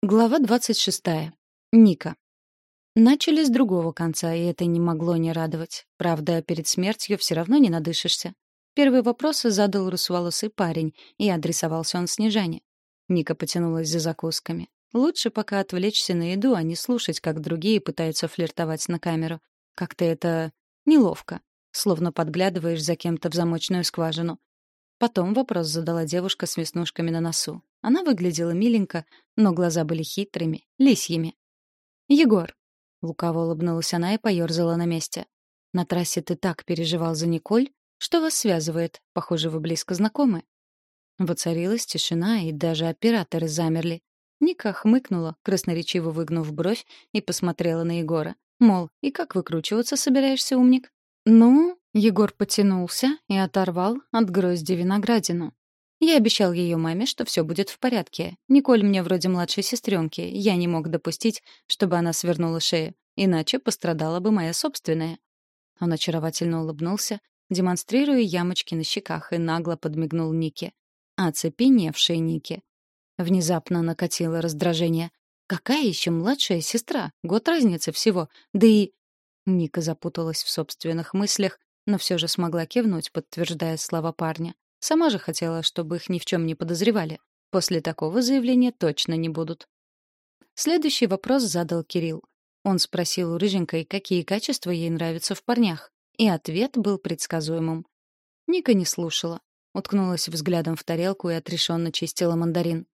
Глава 26. Ника. Начали с другого конца, и это не могло не радовать. Правда, перед смертью все равно не надышишься. Первый вопрос задал русоволосый парень, и адресовался он Снежане. Ника потянулась за закусками. Лучше пока отвлечься на еду, а не слушать, как другие пытаются флиртовать на камеру. Как-то это неловко, словно подглядываешь за кем-то в замочную скважину. Потом вопрос задала девушка с веснушками на носу. Она выглядела миленько, но глаза были хитрыми, лисьими. «Егор!» — лукаво улыбнулась она и поёрзала на месте. «На трассе ты так переживал за Николь? Что вас связывает? Похоже, вы близко знакомы». Воцарилась тишина, и даже операторы замерли. Ника хмыкнула, красноречиво выгнув бровь, и посмотрела на Егора. Мол, и как выкручиваться собираешься, умник? «Ну?» — Егор потянулся и оторвал от грозди виноградину. Я обещал ее маме, что все будет в порядке. Николь мне вроде младшей сестренки. Я не мог допустить, чтобы она свернула шею. Иначе пострадала бы моя собственная. Он очаровательно улыбнулся, демонстрируя ямочки на щеках, и нагло подмигнул Нике. Оцепеневшей Нике. Внезапно накатило раздражение. «Какая еще младшая сестра? Год разницы всего. Да и...» Ника запуталась в собственных мыслях, но все же смогла кивнуть, подтверждая слова парня. Сама же хотела, чтобы их ни в чем не подозревали. После такого заявления точно не будут. Следующий вопрос задал Кирилл. Он спросил у Рыженькой, какие качества ей нравятся в парнях, и ответ был предсказуемым. Ника не слушала. Уткнулась взглядом в тарелку и отрешенно чистила мандарин.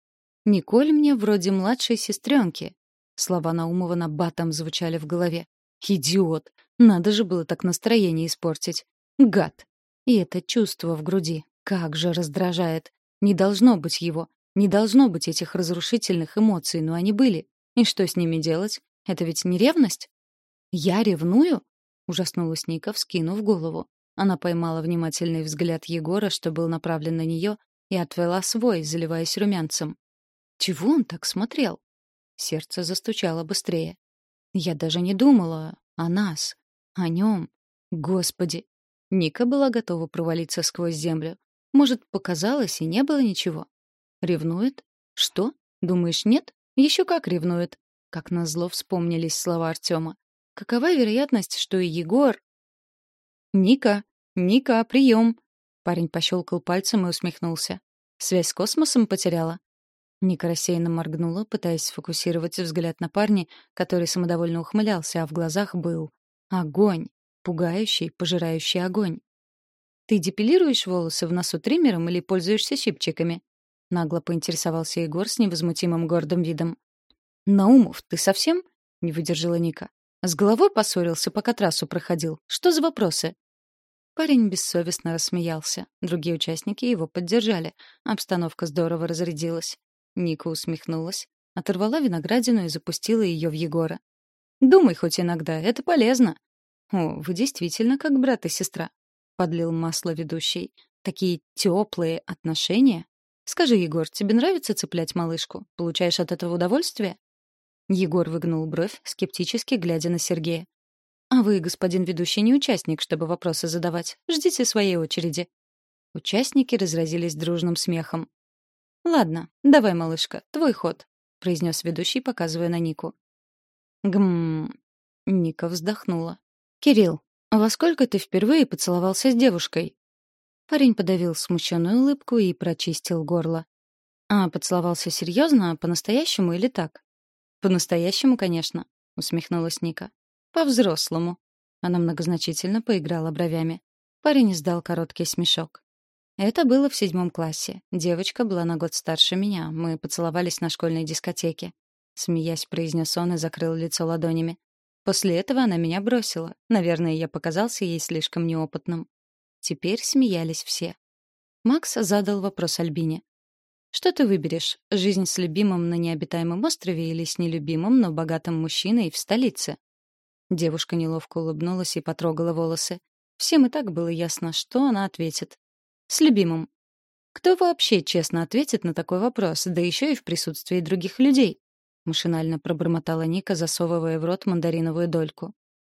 «Николь мне вроде младшей сестренки». Слова Наумова на батом звучали в голове. «Идиот! Надо же было так настроение испортить. Гад!» И это чувство в груди, как же раздражает. Не должно быть его. Не должно быть этих разрушительных эмоций, но они были. И что с ними делать? Это ведь не ревность? Я ревную? Ужаснулась Ника, вскинув голову. Она поймала внимательный взгляд Егора, что был направлен на нее, и отвела свой, заливаясь румянцем. Чего он так смотрел? Сердце застучало быстрее. Я даже не думала о нас, о нем. Господи! Ника была готова провалиться сквозь землю. Может, показалось и не было ничего? Ревнует? Что? Думаешь, нет? Еще как ревнует. Как назло вспомнились слова Артема. Какова вероятность, что и Егор... «Ника! Ника, прием!» Парень пощелкал пальцем и усмехнулся. «Связь с космосом потеряла?» Ника рассеянно моргнула, пытаясь сфокусировать взгляд на парня, который самодовольно ухмылялся, а в глазах был огонь, пугающий, пожирающий огонь. «Ты депилируешь волосы в носу триммером или пользуешься щипчиками?» Нагло поинтересовался Егор с невозмутимым гордым видом. «Наумов, ты совсем?» — не выдержала Ника. «С головой поссорился, пока трассу проходил. Что за вопросы?» Парень бессовестно рассмеялся. Другие участники его поддержали. Обстановка здорово разрядилась. Ника усмехнулась, оторвала виноградину и запустила ее в Егора. «Думай хоть иногда, это полезно». «О, вы действительно как брат и сестра», — подлил масло ведущий. «Такие теплые отношения? Скажи, Егор, тебе нравится цеплять малышку? Получаешь от этого удовольствие?» Егор выгнул бровь, скептически глядя на Сергея. «А вы, господин ведущий, не участник, чтобы вопросы задавать. Ждите своей очереди». Участники разразились дружным смехом. «Ладно, давай, малышка, твой ход», — произнес ведущий, показывая на Нику. «Гм...» — Ника вздохнула. «Кирилл, «Во сколько ты впервые поцеловался с девушкой?» Парень подавил смущенную улыбку и прочистил горло. «А поцеловался серьезно, по-настоящему или так?» «По-настоящему, конечно», — усмехнулась Ника. «По-взрослому». Она многозначительно поиграла бровями. Парень издал короткий смешок. Это было в седьмом классе. Девочка была на год старше меня. Мы поцеловались на школьной дискотеке. Смеясь, произнес он и закрыл лицо ладонями. После этого она меня бросила. Наверное, я показался ей слишком неопытным. Теперь смеялись все. Макс задал вопрос Альбине. «Что ты выберешь? Жизнь с любимым на необитаемом острове или с нелюбимым, но богатым мужчиной в столице?» Девушка неловко улыбнулась и потрогала волосы. Всем и так было ясно, что она ответит. «С любимым». Кто вообще честно ответит на такой вопрос, да еще и в присутствии других людей? — машинально пробормотала Ника, засовывая в рот мандариновую дольку.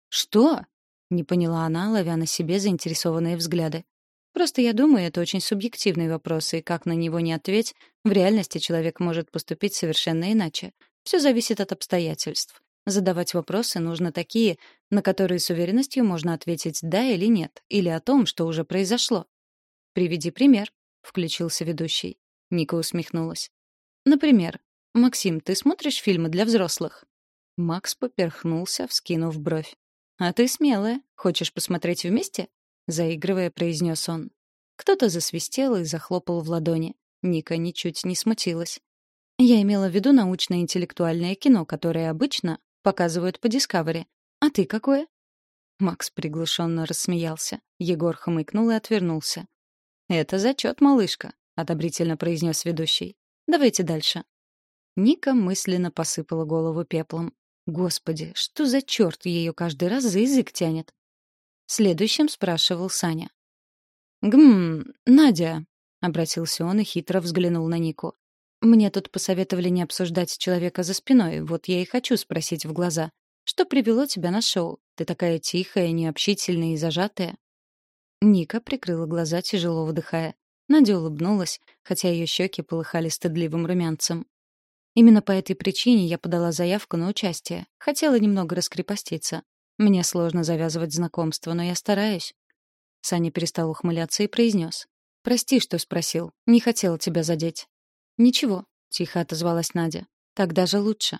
«Что?» — не поняла она, ловя на себе заинтересованные взгляды. «Просто я думаю, это очень субъективный вопрос, и как на него не ответь, в реальности человек может поступить совершенно иначе. Все зависит от обстоятельств. Задавать вопросы нужно такие, на которые с уверенностью можно ответить «да» или «нет», или о том, что уже произошло. «Приведи пример», — включился ведущий. Ника усмехнулась. «Например, Максим, ты смотришь фильмы для взрослых?» Макс поперхнулся, вскинув бровь. «А ты смелая. Хочешь посмотреть вместе?» Заигрывая, произнес он. Кто-то засвистел и захлопал в ладони. Ника ничуть не смутилась. Я имела в виду научно-интеллектуальное кино, которое обычно показывают по Discovery. А ты какое? Макс приглушенно рассмеялся. Егор хмыкнул и отвернулся. «Это зачет, малышка», — одобрительно произнес ведущий. «Давайте дальше». Ника мысленно посыпала голову пеплом. Господи, что за черт ее каждый раз за язык тянет? Следующим спрашивал Саня. «Гм, Надя», — обратился он и хитро взглянул на Нику. «Мне тут посоветовали не обсуждать человека за спиной, вот я и хочу спросить в глаза. Что привело тебя на шоу? Ты такая тихая, необщительная и зажатая». Ника прикрыла глаза, тяжело выдыхая. Надя улыбнулась, хотя ее щеки полыхали стыдливым румянцем. Именно по этой причине я подала заявку на участие. Хотела немного раскрепоститься. Мне сложно завязывать знакомство, но я стараюсь. Саня перестал ухмыляться и произнес. «Прости, что спросил. Не хотела тебя задеть». «Ничего», — тихо отозвалась Надя. «Так даже лучше».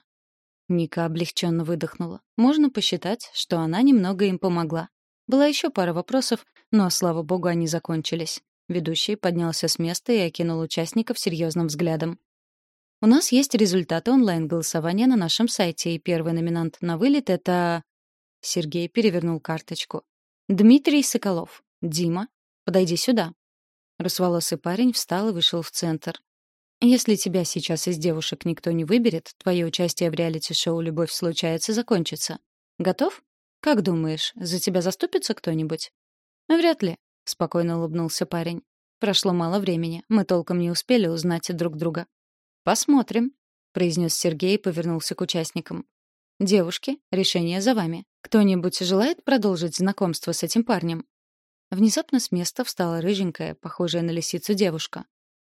Ника облегченно выдохнула. Можно посчитать, что она немного им помогла. Была еще пара вопросов, но, слава богу, они закончились. Ведущий поднялся с места и окинул участников серьезным взглядом. У нас есть результаты онлайн-голосования на нашем сайте, и первый номинант на вылет — это... Сергей перевернул карточку. Дмитрий Соколов. Дима, подойди сюда. Русволосый парень встал и вышел в центр. Если тебя сейчас из девушек никто не выберет, твое участие в реалити-шоу «Любовь случается» закончится. Готов? Как думаешь, за тебя заступится кто-нибудь? Вряд ли, — спокойно улыбнулся парень. Прошло мало времени, мы толком не успели узнать друг друга. «Посмотрим», — произнес Сергей и повернулся к участникам. «Девушки, решение за вами. Кто-нибудь желает продолжить знакомство с этим парнем?» Внезапно с места встала рыженькая, похожая на лисицу девушка.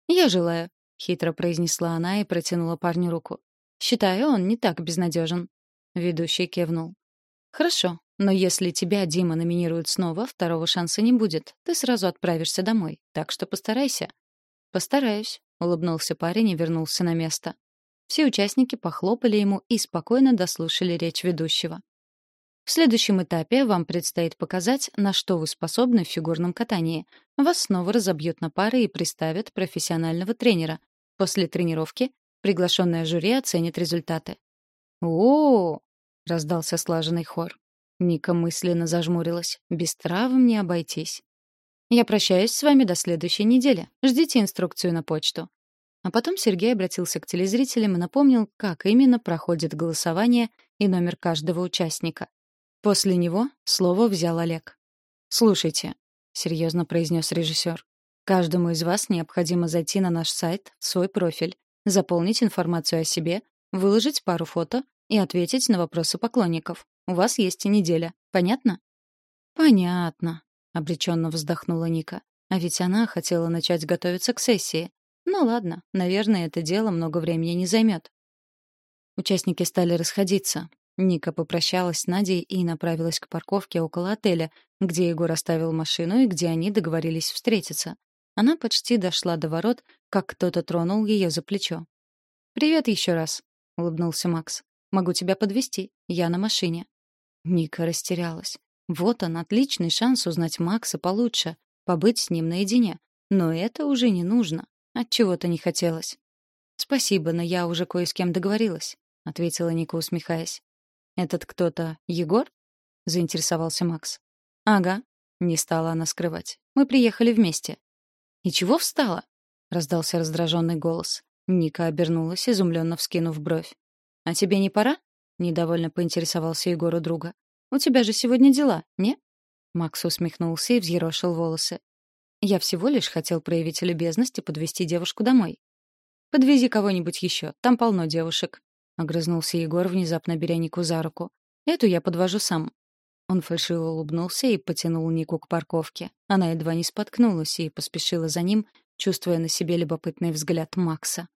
«Я желаю», — хитро произнесла она и протянула парню руку. «Считаю, он не так безнадежен». Ведущий кивнул. «Хорошо, но если тебя Дима номинирует снова, второго шанса не будет. Ты сразу отправишься домой, так что постарайся». «Постараюсь», — улыбнулся парень и вернулся на место. Все участники похлопали ему и спокойно дослушали речь ведущего. В следующем этапе вам предстоит показать, на что вы способны в фигурном катании. Вас снова разобьют на пары и приставят профессионального тренера. После тренировки приглашенное жюри оценит результаты. о, -о, -о раздался слаженный хор. Ника мысленно зажмурилась. «Без травм не обойтись». Я прощаюсь с вами до следующей недели. Ждите инструкцию на почту. А потом Сергей обратился к телезрителям и напомнил, как именно проходит голосование и номер каждого участника. После него слово взял Олег. «Слушайте», — серьезно произнес режиссер, «каждому из вас необходимо зайти на наш сайт, в свой профиль, заполнить информацию о себе, выложить пару фото и ответить на вопросы поклонников. У вас есть неделя. Понятно?» «Понятно», обреченно вздохнула Ника. А ведь она хотела начать готовиться к сессии. Ну ладно, наверное, это дело много времени не займет. Участники стали расходиться. Ника попрощалась с Надей и направилась к парковке около отеля, где Егор оставил машину и где они договорились встретиться. Она почти дошла до ворот, как кто-то тронул ее за плечо. «Привет еще раз», — улыбнулся Макс. «Могу тебя подвести. Я на машине». Ника растерялась. Вот он, отличный шанс узнать Макса получше, побыть с ним наедине. Но это уже не нужно. От чего-то не хотелось. Спасибо, но я уже кое с кем договорилась, ответила Ника, усмехаясь. Этот кто-то Егор? заинтересовался Макс. Ага, не стала она скрывать. Мы приехали вместе. И чего встала? раздался раздраженный голос. Ника обернулась, изумленно вскинув бровь. А тебе не пора? недовольно поинтересовался Егор у друга. У тебя же сегодня дела, не?» Макс усмехнулся и взъерошил волосы. «Я всего лишь хотел проявить любезность и подвести девушку домой». «Подвези кого-нибудь еще, там полно девушек», — огрызнулся Егор, внезапно беря Нику за руку. «Эту я подвожу сам». Он фальшиво улыбнулся и потянул Нику к парковке. Она едва не споткнулась и поспешила за ним, чувствуя на себе любопытный взгляд Макса.